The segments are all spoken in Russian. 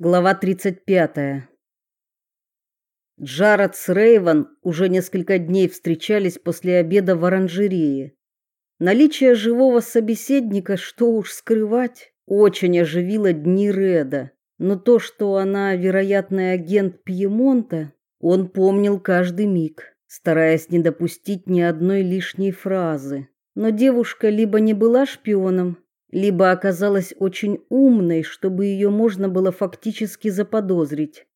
Глава 35. Джаред с Рейвен уже несколько дней встречались после обеда в оранжерее. Наличие живого собеседника, что уж скрывать, очень оживило дни Реда. Но то, что она вероятный агент Пьемонта, он помнил каждый миг, стараясь не допустить ни одной лишней фразы. Но девушка либо не была шпионом, либо оказалась очень умной, чтобы ее можно было фактически заподозрить.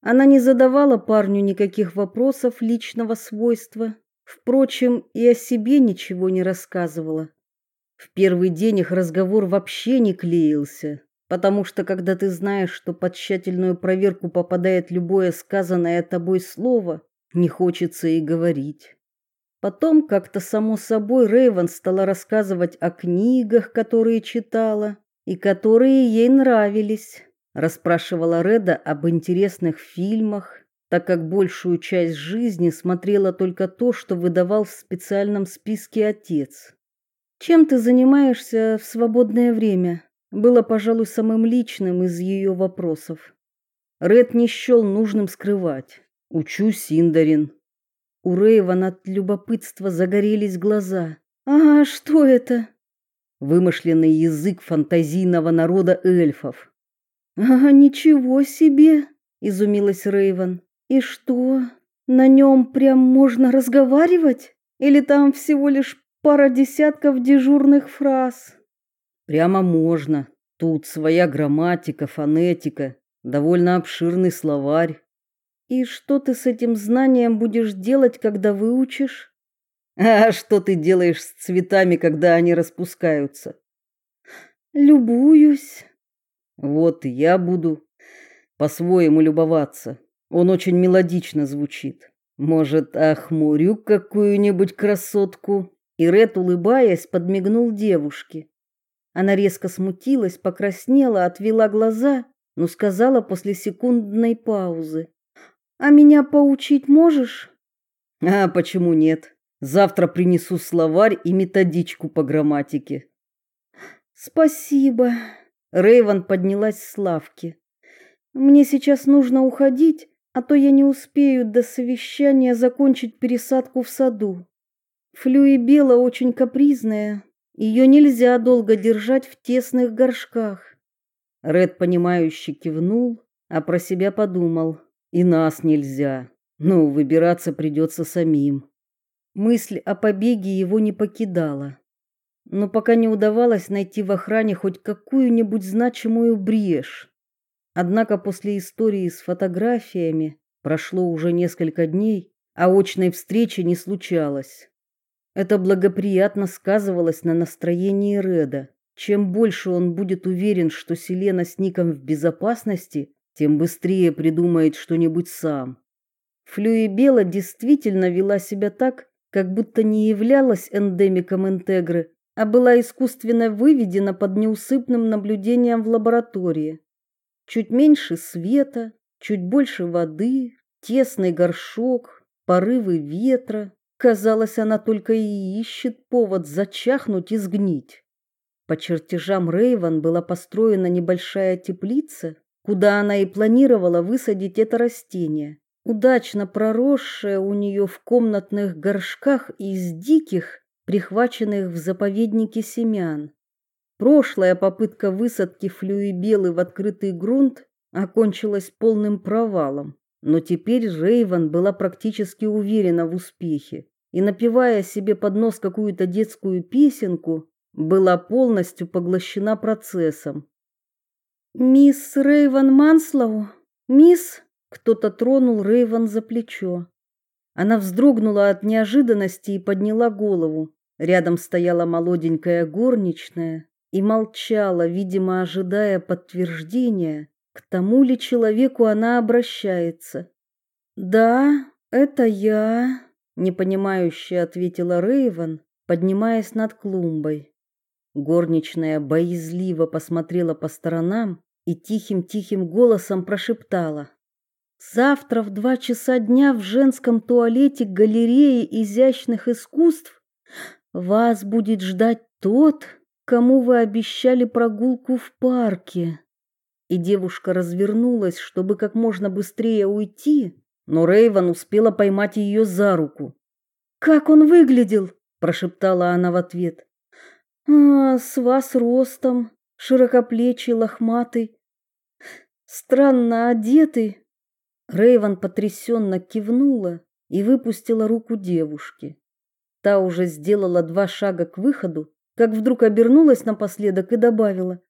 Она не задавала парню никаких вопросов личного свойства, впрочем, и о себе ничего не рассказывала. В первый день их разговор вообще не клеился, потому что когда ты знаешь, что под тщательную проверку попадает любое сказанное тобой слово, не хочется и говорить. Потом как-то само собой Рейвен стала рассказывать о книгах, которые читала и которые ей нравились. Расспрашивала Реда об интересных фильмах, так как большую часть жизни смотрела только то, что выдавал в специальном списке отец. Чем ты занимаешься в свободное время? Было, пожалуй, самым личным из ее вопросов. Ред не счел нужным скрывать. Учу Синдарин. У Рейван от любопытства загорелись глаза. «А что это?» Вымышленный язык фантазийного народа эльфов. «А, ничего себе!» – изумилась Рейвен. «И что, на нем прям можно разговаривать? Или там всего лишь пара десятков дежурных фраз?» «Прямо можно. Тут своя грамматика, фонетика, довольно обширный словарь. И что ты с этим знанием будешь делать, когда выучишь? А что ты делаешь с цветами, когда они распускаются? Любуюсь. Вот и я буду по-своему любоваться. Он очень мелодично звучит. Может, охмурю какую-нибудь красотку? И Ред, улыбаясь, подмигнул девушке. Она резко смутилась, покраснела, отвела глаза, но сказала после секундной паузы: а меня поучить можешь? А почему нет? Завтра принесу словарь и методичку по грамматике. Спасибо. Рейвен поднялась с лавки. Мне сейчас нужно уходить, а то я не успею до совещания закончить пересадку в саду. Флюибела очень капризная, ее нельзя долго держать в тесных горшках. Ред понимающе кивнул, а про себя подумал: и нас нельзя. Ну, выбираться придется самим. Мысль о побеге его не покидала. Но пока не удавалось найти в охране хоть какую-нибудь значимую брешь. Однако после истории с фотографиями прошло уже несколько дней, а очной встречи не случалось. Это благоприятно сказывалось на настроении Реда. Чем больше он будет уверен, что Селена с Ником в безопасности, тем быстрее придумает что-нибудь сам. Флюибела действительно вела себя так, как будто не являлась эндемиком интегры, а была искусственно выведена под неусыпным наблюдением в лаборатории. Чуть меньше света, чуть больше воды, тесный горшок, порывы ветра. Казалось, она только и ищет повод зачахнуть и сгнить. По чертежам Рейван была построена небольшая теплица, куда она и планировала высадить это растение, удачно проросшее у нее в комнатных горшках из диких, прихваченных в заповеднике семян. Прошлая попытка высадки флюибелы в открытый грунт окончилась полным провалом, но теперь Рейвен была практически уверена в успехе и, напевая себе под нос какую-то детскую песенку, была полностью поглощена процессом. Мисс Рейвен Манслоу, мисс, кто-то тронул Рейвен за плечо. Она вздрогнула от неожиданности и подняла голову. Рядом стояла молоденькая горничная и молчала, видимо, ожидая подтверждения, к тому ли человеку она обращается. "Да, это я", непонимающе ответила Рейвен, поднимаясь над клумбой. Горничная боязливо посмотрела по сторонам и тихим-тихим голосом прошептала. «Завтра в два часа дня в женском туалете галереи изящных искусств вас будет ждать тот, кому вы обещали прогулку в парке». и девушка развернулась, чтобы как можно быстрее уйти, но Рейвен успела поймать ее за руку. «Как он выглядел?» – прошептала она в ответ. «А, с вас ростом, широкоплечий, лохматый, странно одетый». Рейвен потрясенно кивнула и выпустила руку девушки. Та уже сделала два шага к выходу, как вдруг обернулась напоследок и добавила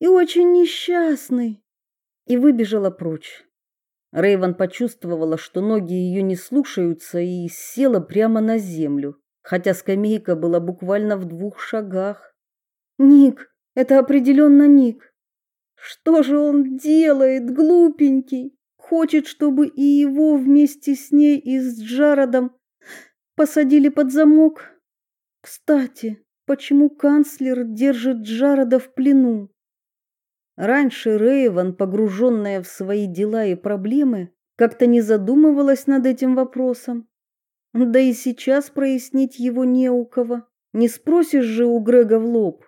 «И очень несчастный!» и выбежала прочь. Рейвен почувствовала, что ноги ее не слушаются, и села прямо на землю, хотя скамейка была буквально в двух шагах. «Ник! Это определенно Ник! Что же он делает, глупенький? Хочет, чтобы и его вместе с ней и с Джародом посадили под замок? Кстати, почему канцлер держит Джарода в плену? Раньше Рейвен, погруженная в свои дела и проблемы, как-то не задумывалась над этим вопросом. Да и сейчас прояснить его не у кого. Не спросишь же у Грега в лоб.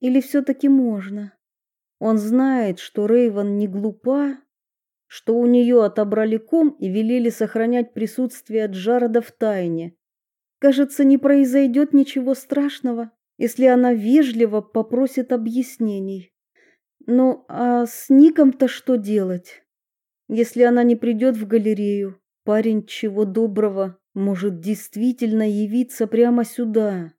Или все-таки можно? Он знает, что Рейвен не глупа, что у нее отобрали ком и велели сохранять присутствие Джарода в тайне. Кажется, не произойдет ничего страшного, если она вежливо попросит объяснений. Ну, а с Ником-то что делать? Если она не придет в галерею, парень чего доброго может действительно явиться прямо сюда.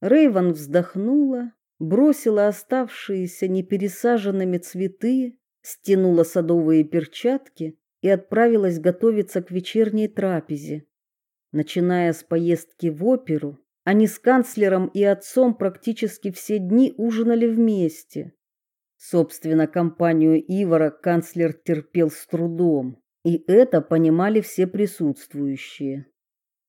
Рейвен вздохнула, бросила оставшиеся непересаженными цветы, стянула садовые перчатки и отправилась готовиться к вечерней трапезе. Начиная с поездки в оперу, они с канцлером и отцом практически все дни ужинали вместе. Собственно, компанию Ивара канцлер терпел с трудом, и это понимали все присутствующие.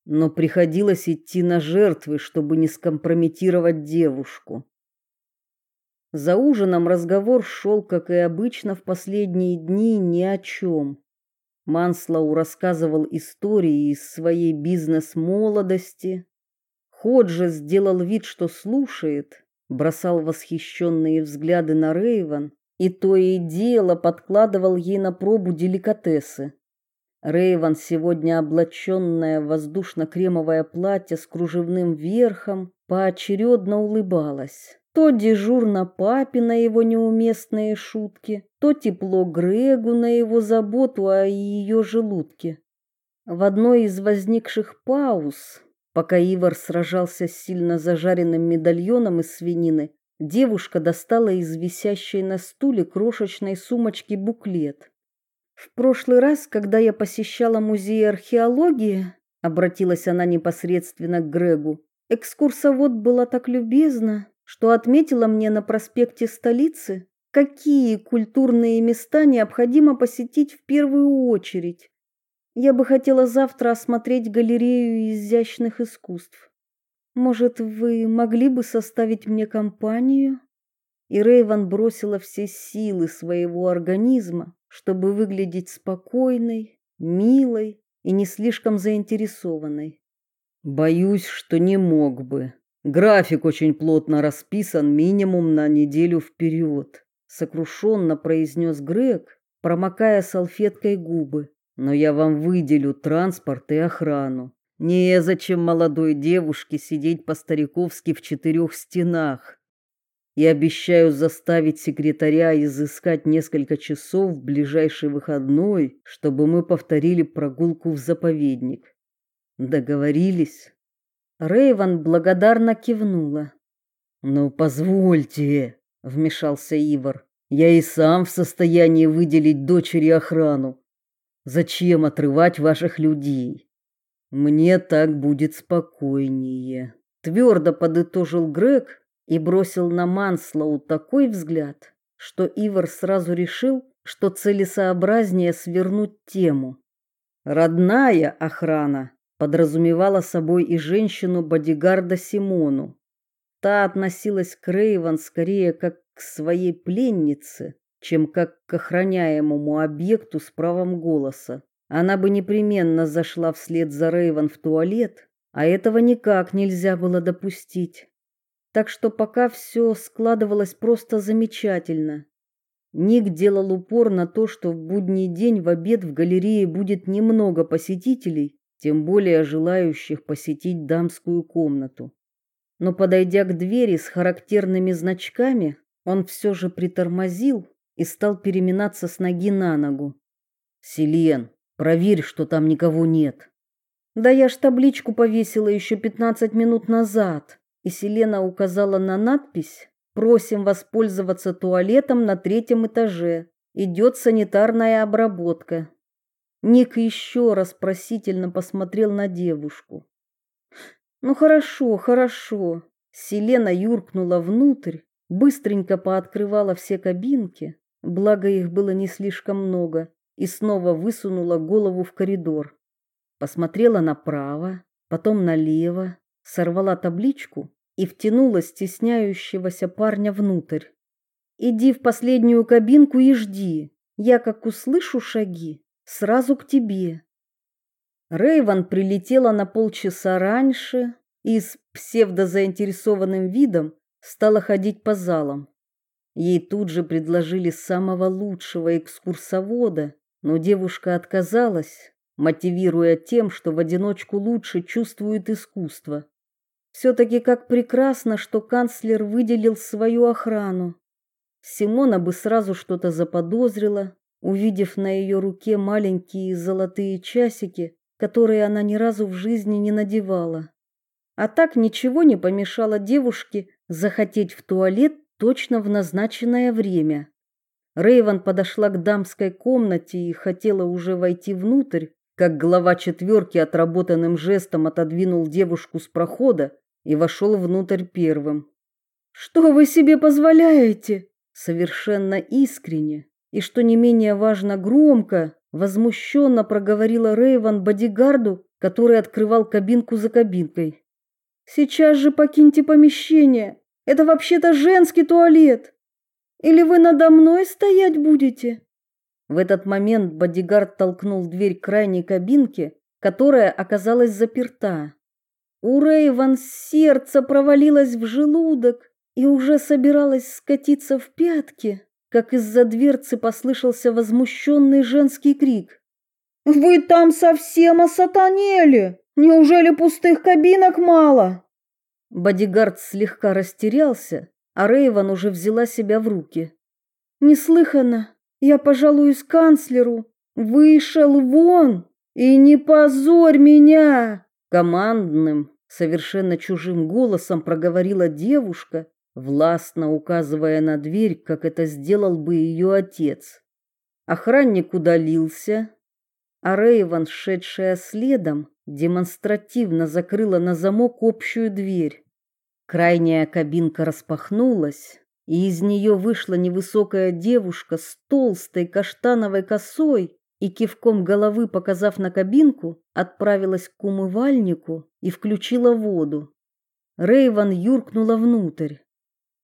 Но приходилось идти на жертвы, чтобы не скомпрометировать девушку. За ужином разговор шел, как и обычно в последние дни, ни о чем. Манслоу рассказывал истории из своей бизнес-молодости. Ходжи сделал вид, что слушает, бросал восхищенные взгляды на Рейвен и то и дело подкладывал ей на пробу деликатесы. Рейвен, сегодня облаченная в воздушно-кремовое платье с кружевным верхом, поочередно улыбалась. То дежурно папе на его неуместные шутки, то тепло Грегу на его заботу о ее желудке. В одной из возникших пауз Пока Ивар сражался с сильно зажаренным медальоном из свинины, девушка достала из висящей на стуле крошечной сумочки буклет. В прошлый раз, когда я посещала музей археологии, обратилась она непосредственно к Грегу. Экскурсовод была так любезна, что отметила мне на проспекте столицы, какие культурные места необходимо посетить в первую очередь. Я бы хотела завтра осмотреть галерею изящных искусств. Может, вы могли бы составить мне компанию? И Рейван бросила все силы своего организма, чтобы выглядеть спокойной, милой и не слишком заинтересованной. Боюсь, что не мог бы. График очень плотно расписан минимум на неделю вперед, сокрушенно произнес Грег, промокая салфеткой губы но я вам выделю транспорт и охрану. Незачем молодой девушке сидеть по-стариковски в четырех стенах. И обещаю заставить секретаря изыскать несколько часов в ближайший выходной, чтобы мы повторили прогулку в заповедник. Договорились? Рейван благодарно кивнула. "Ну, позвольте", вмешался Ивар. "Я и сам в состоянии выделить дочери охрану. Зачем отрывать ваших людей? Мне так будет спокойнее, твердо подытожил Грег и бросил на Манслоу такой взгляд, что Ивар сразу решил, что целесообразнее свернуть тему. Родная охрана подразумевала собой и женщину-бодигарда Симону. Та относилась к Рейван скорее как к своей пленнице, чем как к охраняемому объекту с правом голоса. Она бы непременно зашла вслед за Рейвен в туалет, а этого никак нельзя было допустить. Так что пока все складывалось просто замечательно. Ник делал упор на то, что в будний день в обед в галерее будет немного посетителей, тем более желающих посетить дамскую комнату. Но подойдя к двери с характерными значками, он все же притормозил и стал переминаться с ноги на ногу. «Селен, проверь, что там никого нет». «Да я ж табличку повесила еще пятнадцать минут назад», и Селена указала на надпись «Просим воспользоваться туалетом на третьем этаже. Идет санитарная обработка». Ник еще раз просительно посмотрел на девушку. «Ну хорошо, хорошо». Селена юркнула внутрь, быстренько пооткрывала все кабинки, благо их было не слишком много, и снова высунула голову в коридор. Посмотрела направо, потом налево, сорвала табличку и втянула стесняющегося парня внутрь. «Иди в последнюю кабинку и жди. Я, как услышу шаги, сразу к тебе». Рейван прилетела на полчаса раньше и с псевдозаинтересованным видом стала ходить по залам. Ей тут же предложили самого лучшего экскурсовода, но девушка отказалась, мотивируя тем, что в одиночку лучше чувствует искусство. Все-таки как прекрасно, что канцлер выделил свою охрану. Симона бы сразу что-то заподозрила, увидев на ее руке маленькие золотые часики, которые она ни разу в жизни не надевала. А так ничего не помешало девушке захотеть в туалет точно в назначенное время. Рейвен подошла к дамской комнате и хотела уже войти внутрь, как глава четверки отработанным жестом отодвинул девушку с прохода и вошел внутрь первым. Что вы себе позволяете? Совершенно искренне и что не менее важно громко, возмущенно проговорила Рейвен бодигарду, который открывал кабинку за кабинкой. Сейчас же покиньте помещение. Это вообще-то женский туалет. Или вы надо мной стоять будете? В этот момент бодигард толкнул дверь крайней кабинки, которая оказалась заперта. У Рейван сердце провалилось в желудок и уже собиралась скатиться в пятки, как из-за дверцы послышался возмущенный женский крик. «Вы там совсем осатанели! Неужели пустых кабинок мало?» Бодигард слегка растерялся, а Рейван уже взяла себя в руки. «Неслыханно! Я пожалуюсь канцлеру! Вышел вон! И не позорь меня!» Командным, совершенно чужим голосом проговорила девушка, властно указывая на дверь, как это сделал бы ее отец. Охранник удалился, а Рейван, шедшая следом, демонстративно закрыла на замок общую дверь. Крайняя кабинка распахнулась, и из нее вышла невысокая девушка с толстой каштановой косой и кивком головы, показав на кабинку, отправилась к умывальнику и включила воду. Рейван юркнула внутрь.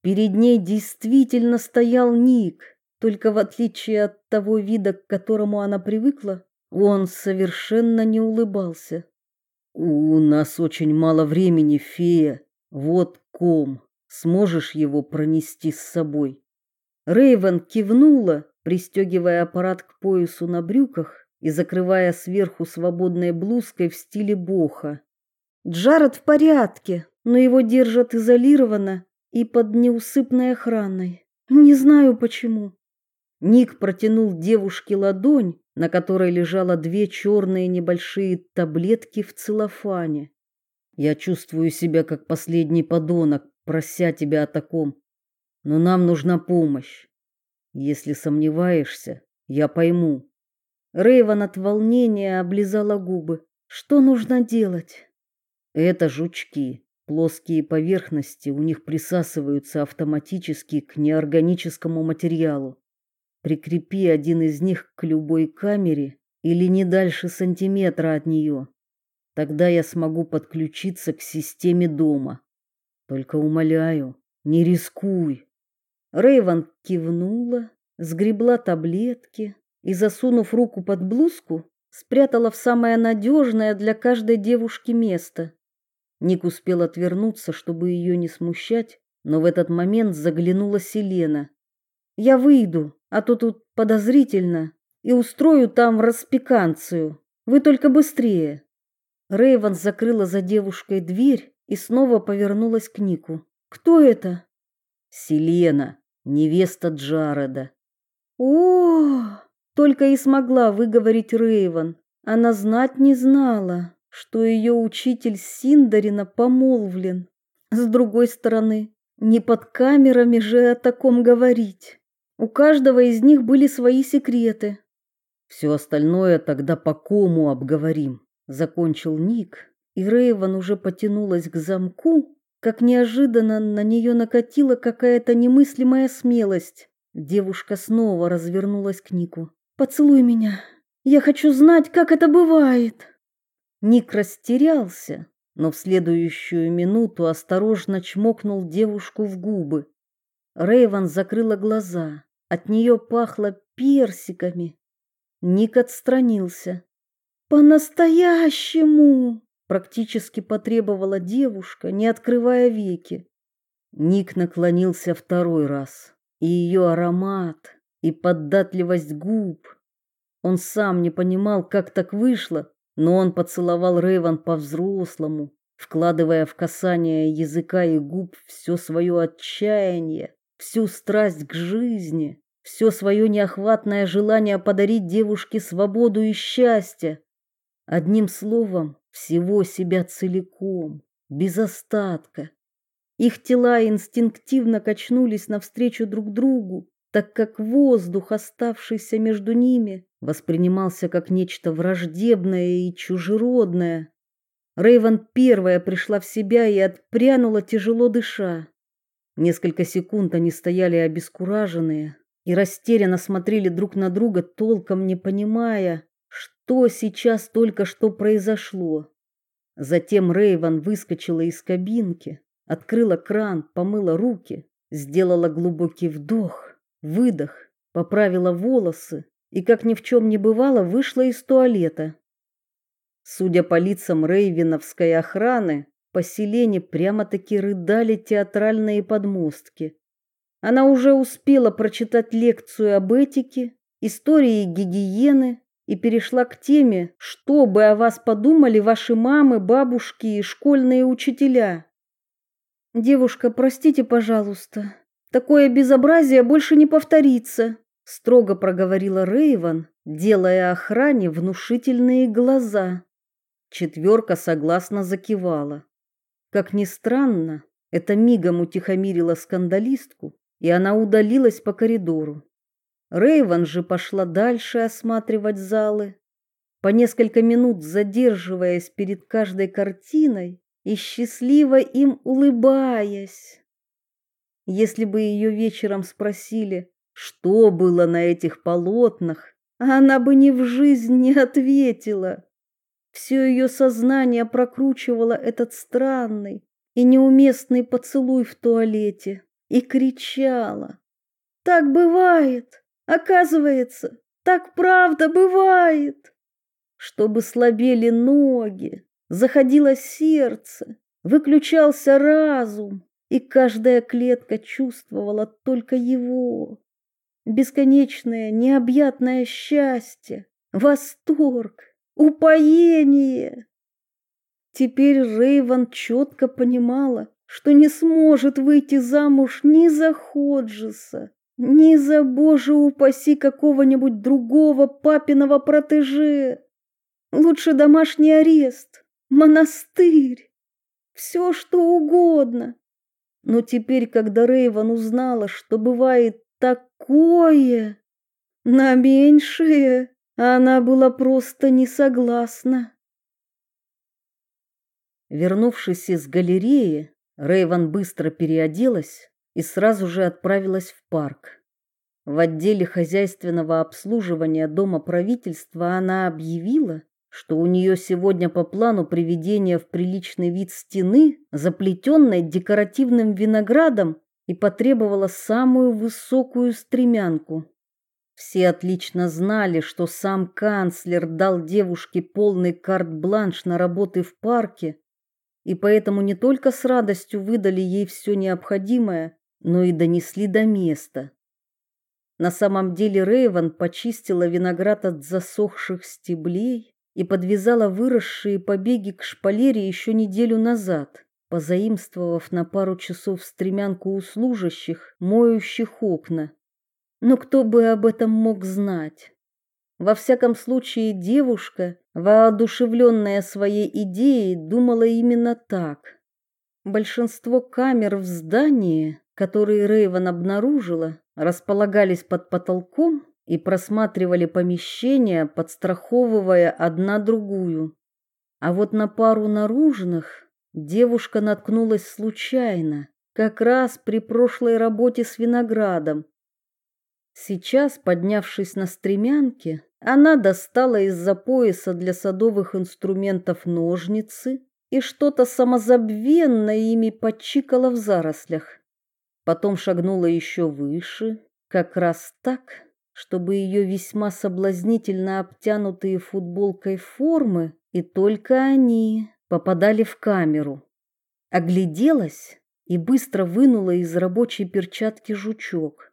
Перед ней действительно стоял Ник, только в отличие от того вида, к которому она привыкла, он совершенно не улыбался. У нас очень мало времени, фея. Вот ком. Сможешь его пронести с собой? Рейвен кивнула, пристегивая аппарат к поясу на брюках и закрывая сверху свободной блузкой в стиле боха. Джаред в порядке, но его держат изолированно и под неусыпной охраной. Не знаю почему. Ник протянул девушке ладонь, на которой лежало две черные небольшие таблетки в целлофане. Я чувствую себя как последний подонок, прося тебя о таком. Но нам нужна помощь. Если сомневаешься, я пойму. Рейвен от волнения облизала губы. Что нужно делать? Это жучки. Плоские поверхности у них присасываются автоматически к неорганическому материалу. Прикрепи один из них к любой камере или не дальше сантиметра от нее. Тогда я смогу подключиться к системе дома. Только умоляю, не рискуй. Рейван кивнула, сгребла таблетки и, засунув руку под блузку, спрятала в самое надежное для каждой девушки место. Ник успел отвернуться, чтобы ее не смущать, но в этот момент заглянула Селена. Я выйду, а то тут подозрительно, и устрою там распеканцию. Вы только быстрее. Рейвен закрыла за девушкой дверь и снова повернулась к Нику. Кто это? Селена, невеста Джареда. О, только и смогла выговорить Рейвен. Она знать не знала, что ее учитель Синдарина помолвлен. С другой стороны, не под камерами же о таком говорить. У каждого из них были свои секреты. Все остальное тогда по кому обговорим, закончил Ник, и Рейвен уже потянулась к замку, как неожиданно на нее накатила какая-то немыслимая смелость. Девушка снова развернулась к Нику. Поцелуй меня. Я хочу знать, как это бывает. Ник растерялся, но в следующую минуту осторожно чмокнул девушку в губы. Рейвен закрыла глаза. От нее пахло персиками. Ник отстранился. По-настоящему, практически потребовала девушка, не открывая веки. Ник наклонился второй раз, и ее аромат, и податливость губ. Он сам не понимал, как так вышло, но он поцеловал Рейвен по-взрослому, вкладывая в касание языка и губ все свое отчаяние, всю страсть к жизни, все свое неохватное желание подарить девушке свободу и счастье. Одним словом, всего себя целиком, без остатка. Их тела инстинктивно качнулись навстречу друг другу, так как воздух, оставшийся между ними, воспринимался как нечто враждебное и чужеродное. Рейвен первая пришла в себя и отпрянула тяжело дыша. Несколько секунд они стояли обескураженные и растерянно смотрели друг на друга, толком не понимая, что сейчас только что произошло. Затем Рейвен выскочила из кабинки, открыла кран, помыла руки, сделала глубокий вдох выдох, поправила волосы и, как ни в чем не бывало, вышла из туалета. Судя по лицам рейвеновской охраны, по селению прямо-таки рыдали театральные подмостки. Она уже успела прочитать лекцию об этике, истории гигиены и перешла к теме, что бы о вас подумали ваши мамы, бабушки и школьные учителя. Девушка, простите, пожалуйста, Такое безобразие больше не повторится, строго проговорила Рейвен, делая охране внушительные глаза. Четверка согласно закивала. Как ни странно, это мигом утихомирило скандалистку, и она удалилась по коридору. Рейвен же пошла дальше осматривать залы, по несколько минут задерживаясь перед каждой картиной и счастливо им улыбаясь. Если бы ее вечером спросили, что было на этих полотнах, она бы ни в жизнь не ответила. Все ее сознание прокручивало этот странный и неуместный поцелуй в туалете и кричала. Так бывает, оказывается, так правда бывает. Чтобы слабели ноги, заходило сердце, выключался разум, и каждая клетка чувствовала только его. Бесконечное, необъятное счастье, восторг, упоение. Теперь Рейвен четко понимала, что не сможет выйти замуж ни за Ходжеса, ни за, боже упаси, какого-нибудь другого папиного протеже. Лучше домашний арест, монастырь, все что угодно, но теперь, когда Рейвен узнала, что бывает такое, на меньшее она была просто не согласна. Вернувшись из галереи, Рейвен быстро переоделась и сразу же отправилась в парк. В отделе хозяйственного обслуживания дома правительства она объявила, что у нее сегодня по плану приведение в приличный вид стены, заплетенной декоративным виноградом, и потребовала самую высокую стремянку. Все отлично знали, что сам канцлер дал девушке полный карт-бланш на работы в парке, и поэтому не только с радостью выдали ей все необходимое, но и донесли до места. На самом деле Рейвен почистила виноград от засохших стеблей и подвязала выросшие побеги к шпалере еще неделю назад, позаимствовав на пару часов стремянку у служащих, моющих окна. Но кто бы об этом мог знать? Во всяком случае, девушка, воодушевленная своей идеей, думала именно так. Большинство камер в здании, которые Рейвен обнаружила, располагались под потолком и просматривали помещения, подстраховывая одна другую. А вот на пару наружных девушка наткнулась случайно, как раз при прошлой работе с виноградом. Сейчас, поднявшись на стремянке, она достала из-за пояса для садовых инструментов ножницы и что-то самозабвенно ими подчикала в зарослях. Потом шагнула еще выше, как раз так, чтобы ее весьма соблазнительно обтянутые футболкой формы и только они попадали в камеру. Огляделась и быстро вынула из рабочей перчатки жучок.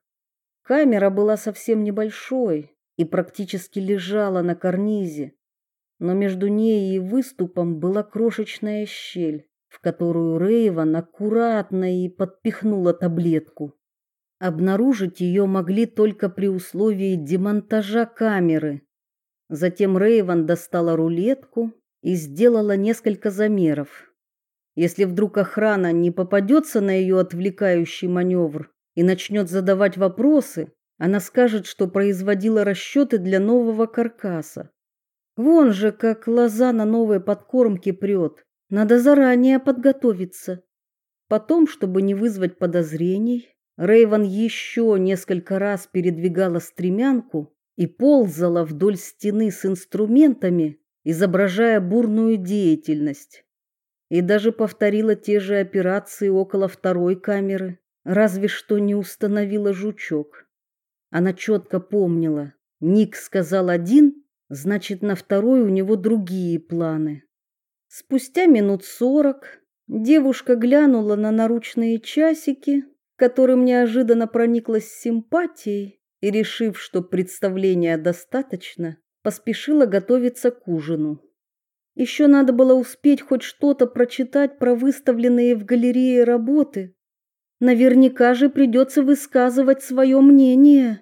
Камера была совсем небольшой и практически лежала на карнизе, но между ней и выступом была крошечная щель, в которую Рейван аккуратно и подпихнула таблетку. Обнаружить ее могли только при условии демонтажа камеры. Затем Рейван достала рулетку и сделала несколько замеров. Если вдруг охрана не попадется на ее отвлекающий маневр, и начнет задавать вопросы, она скажет, что производила расчеты для нового каркаса. Вон же, как лоза на новой подкормке прет. Надо заранее подготовиться. Потом, чтобы не вызвать подозрений, Рейван еще несколько раз передвигала стремянку и ползала вдоль стены с инструментами, изображая бурную деятельность. И даже повторила те же операции около второй камеры. Разве что не установила жучок. Она четко помнила. Ник сказал один, значит, на второй у него другие планы. Спустя минут сорок девушка глянула на наручные часики, которым неожиданно прониклась симпатией и, решив, что представления достаточно, поспешила готовиться к ужину. Еще надо было успеть хоть что-то прочитать про выставленные в галерее работы, Наверняка же придется высказывать свое мнение.